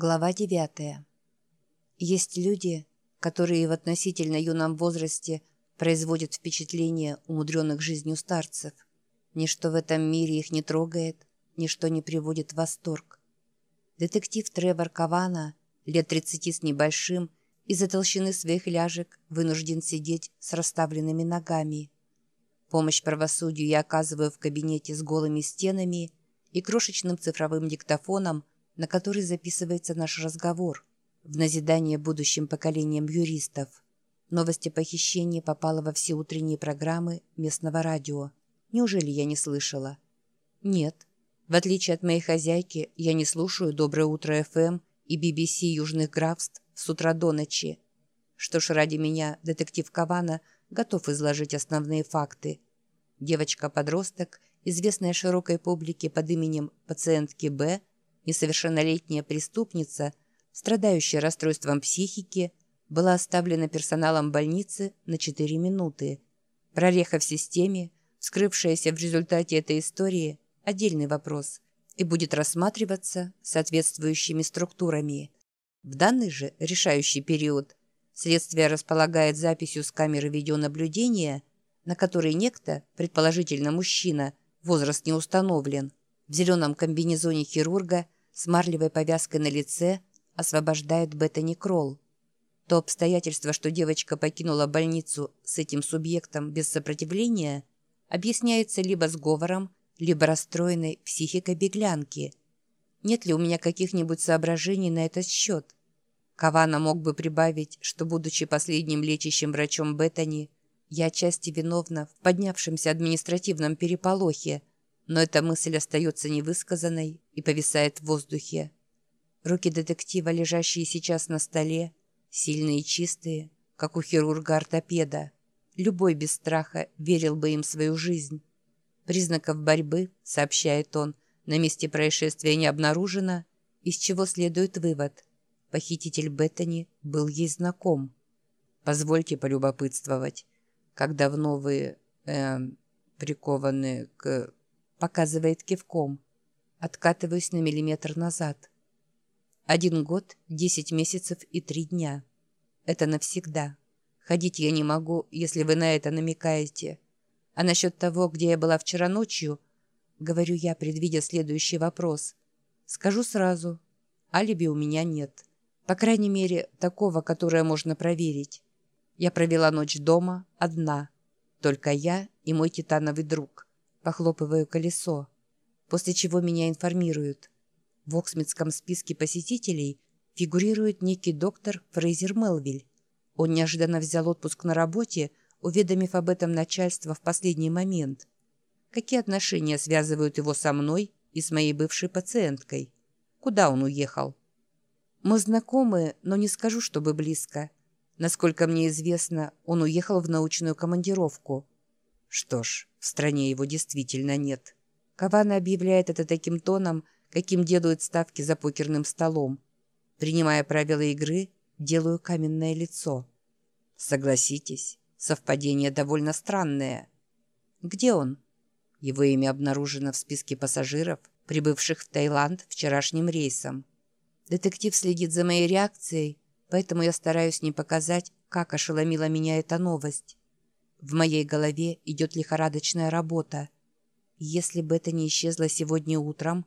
Глава 9. Есть люди, которые в относительно юном возрасте производят впечатление умудренных жизнью старцев. Ничто в этом мире их не трогает, ничто не приводит в восторг. Детектив Тревор Кавана, лет 30 с небольшим, из-за толщины своих ляжек вынужден сидеть с расставленными ногами. Помощь правосудию я оказываю в кабинете с голыми стенами и крошечным цифровым диктофоном – на который записывается наш разговор, в назидание будущим поколениям юристов. Новость о похищении попала во все утренние программы местного радио. Неужели я не слышала? Нет. В отличие от моей хозяйки, я не слушаю «Доброе утро ФМ» и BBC Южных графств с утра до ночи. Что ж, ради меня детектив Кавана готов изложить основные факты. Девочка-подросток, известная широкой публике под именем пациентки Б, Несовершеннолетняя преступница, страдающая расстройством психики, была оставлена персоналом больницы на 4 минуты. Прореха в системе, вскрывшаяся в результате этой истории, отдельный вопрос и будет рассматриваться соответствующими структурами. В данный же решающий период следствие располагает записью с камеры видеонаблюдения, на которой некто, предположительно мужчина, возраст не установлен, в зеленом комбинезоне хирурга – с марлевой повязкой на лице освобождает бета-некрол. То обстоятельство, что девочка покинула больницу с этим субъектом без сопротивления, объясняется либо сговором, либо расстроенной психикой беглянки. Нет ли у меня каких-нибудь соображений на этот счет? Кавана мог бы прибавить, что, будучи последним лечащим врачом Беттани, я отчасти виновна в поднявшемся административном переполохе, но эта мысль остается невысказанной и повисает в воздухе. Руки детектива, лежащие сейчас на столе, сильные и чистые, как у хирурга-ортопеда. Любой без страха верил бы им свою жизнь. Признаков борьбы, сообщает он, на месте происшествия не обнаружено, из чего следует вывод. Похититель Беттани был ей знаком. Позвольте полюбопытствовать, как давно вы э, прикованы к Показывает кивком. Откатываюсь на миллиметр назад. Один год, десять месяцев и три дня. Это навсегда. Ходить я не могу, если вы на это намекаете. А насчет того, где я была вчера ночью, говорю я, предвидя следующий вопрос. Скажу сразу. Алиби у меня нет. По крайней мере, такого, которое можно проверить. Я провела ночь дома, одна. Только я и мой титановый друг. Похлопываю колесо, после чего меня информируют. В Оксмитском списке посетителей фигурирует некий доктор Фрейзер Мелвиль. Он неожиданно взял отпуск на работе, уведомив об этом начальство в последний момент. Какие отношения связывают его со мной и с моей бывшей пациенткой? Куда он уехал? Мы знакомы, но не скажу, чтобы близко. Насколько мне известно, он уехал в научную командировку. Что ж, в стране его действительно нет. Кавана объявляет это таким тоном, каким делают ставки за покерным столом. Принимая правила игры, делаю каменное лицо. Согласитесь, совпадение довольно странное. Где он? Его имя обнаружено в списке пассажиров, прибывших в Таиланд вчерашним рейсом. Детектив следит за моей реакцией, поэтому я стараюсь не показать, как ошеломила меня эта новость. В моей голове идет лихорадочная работа. Если бы это не исчезло сегодня утром,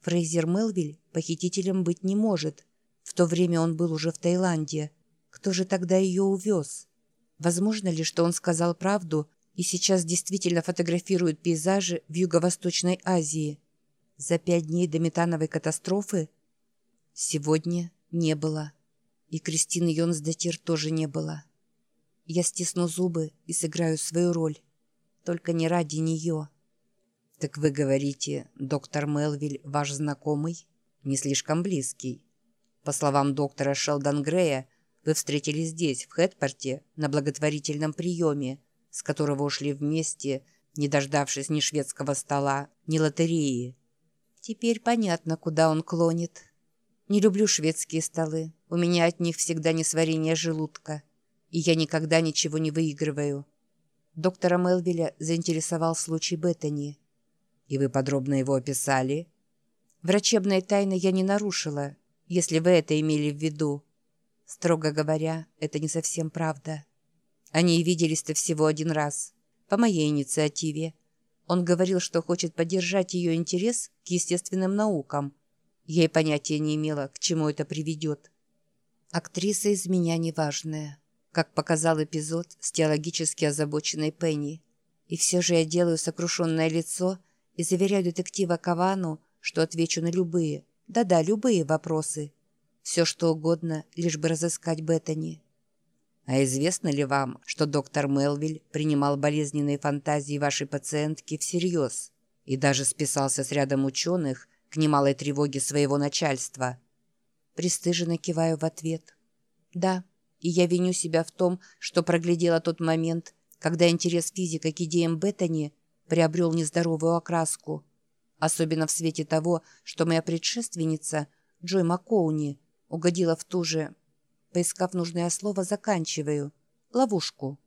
Фрейзер Мелвиль похитителем быть не может. В то время он был уже в Таиланде. Кто же тогда ее увез? Возможно ли, что он сказал правду и сейчас действительно фотографирует пейзажи в Юго-Восточной Азии? За пять дней до метановой катастрофы? Сегодня не было. И Кристины Йонсдатир тоже не было. Я стисну зубы и сыграю свою роль. Только не ради нее. «Так вы говорите, доктор Мелвиль ваш знакомый? Не слишком близкий?» По словам доктора Шелдон Грея, вы встретились здесь, в Хэтпорте, на благотворительном приеме, с которого ушли вместе, не дождавшись ни шведского стола, ни лотереи. Теперь понятно, куда он клонит. Не люблю шведские столы. У меня от них всегда несварение желудка и я никогда ничего не выигрываю. Доктора Мелвиля заинтересовал случай Беттани. И вы подробно его описали? Врачебной тайны я не нарушила. если вы это имели в виду. Строго говоря, это не совсем правда. Они и виделись-то всего один раз, по моей инициативе. Он говорил, что хочет поддержать ее интерес к естественным наукам. Я и понятия не имела, к чему это приведет. Актриса из меня неважная, как показал эпизод с теологически озабоченной Пенни. И все же я делаю сокрушенное лицо и заверяю детектива Кавану, что отвечу на любые, да-да, любые вопросы. Все, что угодно, лишь бы разыскать Беттани. А известно ли вам, что доктор Мелвиль принимал болезненные фантазии вашей пациентки всерьез и даже списался с рядом ученых к немалой тревоге своего начальства? Престыженно киваю в ответ. Да, и я виню себя в том, что проглядела тот момент, когда интерес физика к идеям Беттани приобрел нездоровую окраску, особенно в свете того, что моя предшественница, Джой Маккоуни, угодила в ту же Поискав нужное слово, заканчиваю. Ловушку.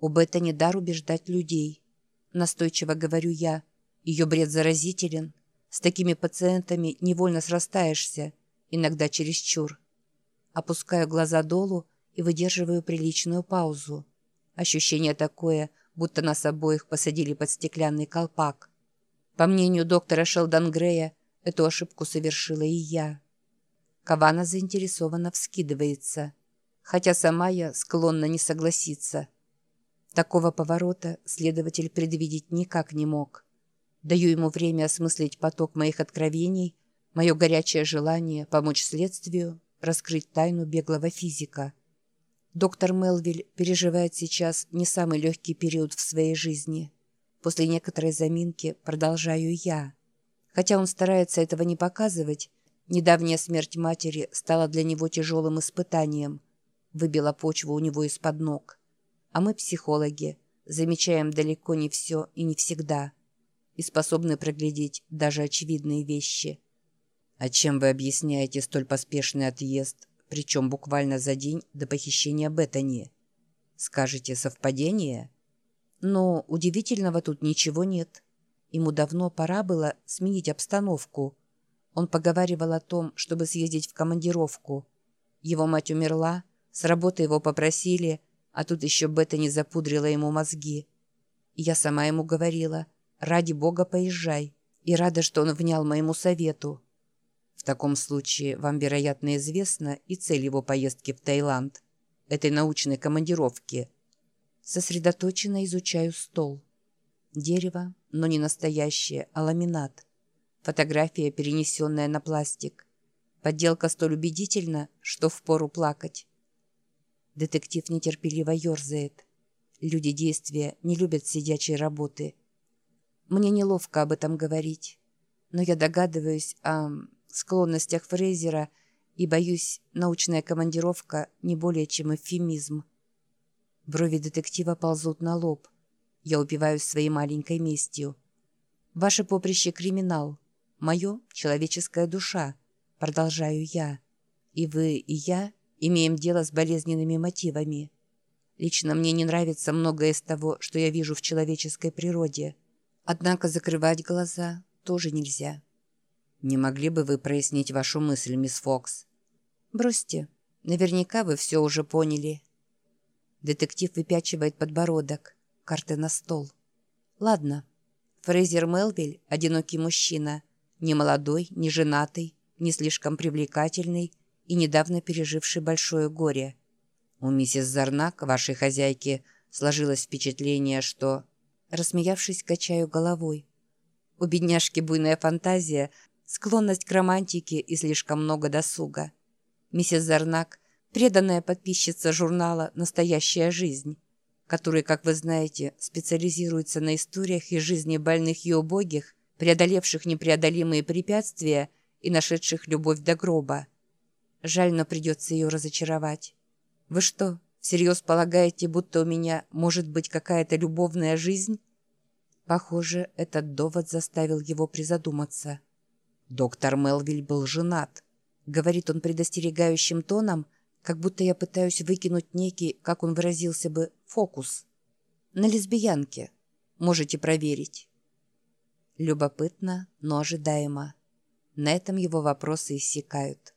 У Беттани дар убеждать людей. Настойчиво говорю я. Ее бред заразителен. С такими пациентами невольно срастаешься, иногда чересчур. Опускаю глаза долу и выдерживаю приличную паузу. Ощущение такое, будто нас обоих посадили под стеклянный колпак. По мнению доктора Шелдон Грея, эту ошибку совершила и я. Кавана заинтересованно вскидывается, хотя сама я склонна не согласиться. Такого поворота следователь предвидеть никак не мог. Даю ему время осмыслить поток моих откровений, мое горячее желание помочь следствию раскрыть тайну беглого физика. Доктор Мелвиль переживает сейчас не самый легкий период в своей жизни. После некоторой заминки продолжаю я. Хотя он старается этого не показывать, Недавняя смерть матери стала для него тяжелым испытанием, выбила почву у него из-под ног. А мы, психологи, замечаем далеко не все и не всегда, и способны проглядеть даже очевидные вещи. А чем вы объясняете столь поспешный отъезд, причем буквально за день до похищения Беттани? Скажете, совпадение? Но удивительного тут ничего нет. Ему давно пора было сменить обстановку – он поговаривал о том, чтобы съездить в командировку. Его мать умерла, с работы его попросили, а тут еще Бета не запудрила ему мозги. Я сама ему говорила, ради бога поезжай, и рада, что он внял моему совету. В таком случае вам, вероятно, известна и цель его поездки в Таиланд, этой научной командировки. Сосредоточенно изучаю стол. Дерево, но не настоящее, а ламинат. Фотография, перенесенная на пластик. Подделка столь убедительна, что впору плакать. Детектив нетерпеливо ерзает. Люди действия не любят сидячей работы. Мне неловко об этом говорить, но я догадываюсь о склонностях Фрейзера и, боюсь, научная командировка не более чем эвфемизм. Брови детектива ползут на лоб. Я упиваюсь своей маленькой местью. Ваше поприще — криминал мое — человеческая душа, продолжаю я. И вы, и я имеем дело с болезненными мотивами. Лично мне не нравится многое из того, что я вижу в человеческой природе. Однако закрывать глаза тоже нельзя. Не могли бы вы прояснить вашу мысль, мисс Фокс? Бросьте. Наверняка вы все уже поняли. Детектив выпячивает подбородок. Карты на стол. Ладно. Фрейзер Мелвиль — одинокий мужчина — не молодой, не женатый, не слишком привлекательный и недавно переживший большое горе. У миссис Зарнак, вашей хозяйки, сложилось впечатление, что... Рассмеявшись, качаю головой. У бедняжки буйная фантазия, склонность к романтике и слишком много досуга. Миссис Зарнак – преданная подписчица журнала «Настоящая жизнь», который, как вы знаете, специализируется на историях из жизни больных и убогих – преодолевших непреодолимые препятствия и нашедших любовь до гроба. Жаль, но придется ее разочаровать. Вы что, всерьез полагаете, будто у меня может быть какая-то любовная жизнь? Похоже, этот довод заставил его призадуматься. Доктор Мелвиль был женат. Говорит он предостерегающим тоном, как будто я пытаюсь выкинуть некий, как он выразился бы, фокус. На лесбиянке. Можете проверить. Любопытно, но ожидаемо. На этом его вопросы иссякают.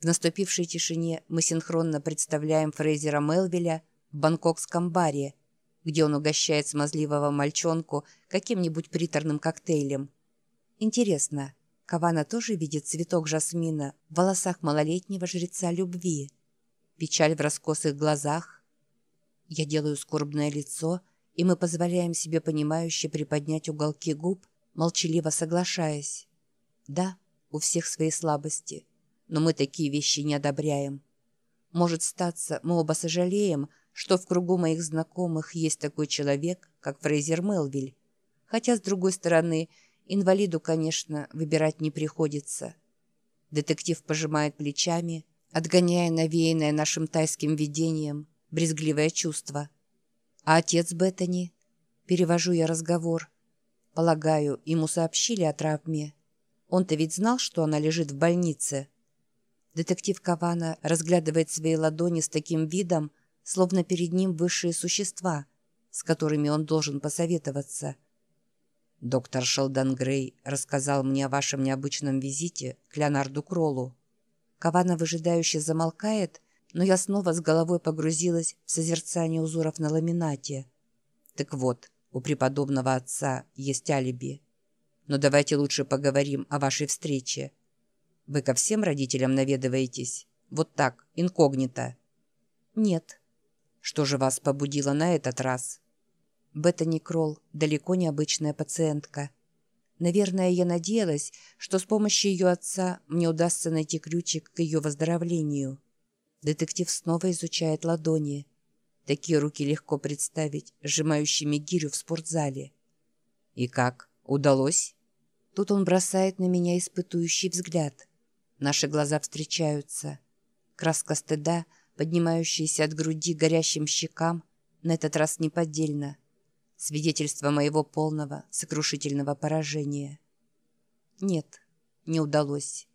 В наступившей тишине мы синхронно представляем Фрейзера Мелвиля в бангкокском баре, где он угощает смазливого мальчонку каким-нибудь приторным коктейлем. Интересно, Кавана тоже видит цветок жасмина в волосах малолетнего жреца любви? Печаль в раскосых глазах? Я делаю скорбное лицо, и мы позволяем себе понимающе приподнять уголки губ, молчаливо соглашаясь. Да, у всех свои слабости, но мы такие вещи не одобряем. Может статься, мы оба сожалеем, что в кругу моих знакомых есть такой человек, как Фрейзер Мелвиль. Хотя, с другой стороны, инвалиду, конечно, выбирать не приходится. Детектив пожимает плечами, отгоняя навеянное нашим тайским видением брезгливое чувство. А отец Беттани? Перевожу я разговор. Полагаю, ему сообщили о травме. Он-то ведь знал, что она лежит в больнице. Детектив Кавана разглядывает свои ладони с таким видом, словно перед ним высшие существа, с которыми он должен посоветоваться. Доктор Шелдон Грей рассказал мне о вашем необычном визите к Леонарду Кроллу. Кавана выжидающе замолкает, но я снова с головой погрузилась в созерцание узоров на ламинате. Так вот, у преподобного отца есть алиби. Но давайте лучше поговорим о вашей встрече. Вы ко всем родителям наведываетесь? Вот так, инкогнито? Нет. Что же вас побудило на этот раз? Беттани Кролл далеко не обычная пациентка. Наверное, я надеялась, что с помощью ее отца мне удастся найти ключик к ее выздоровлению. Детектив снова изучает ладони. Такие руки легко представить, сжимающими гирю в спортзале. «И как? Удалось?» Тут он бросает на меня испытующий взгляд. Наши глаза встречаются. Краска стыда — поднимающаяся от груди горящим щекам, на этот раз неподдельно. Свидетельство моего полного, сокрушительного поражения. Нет, не удалось.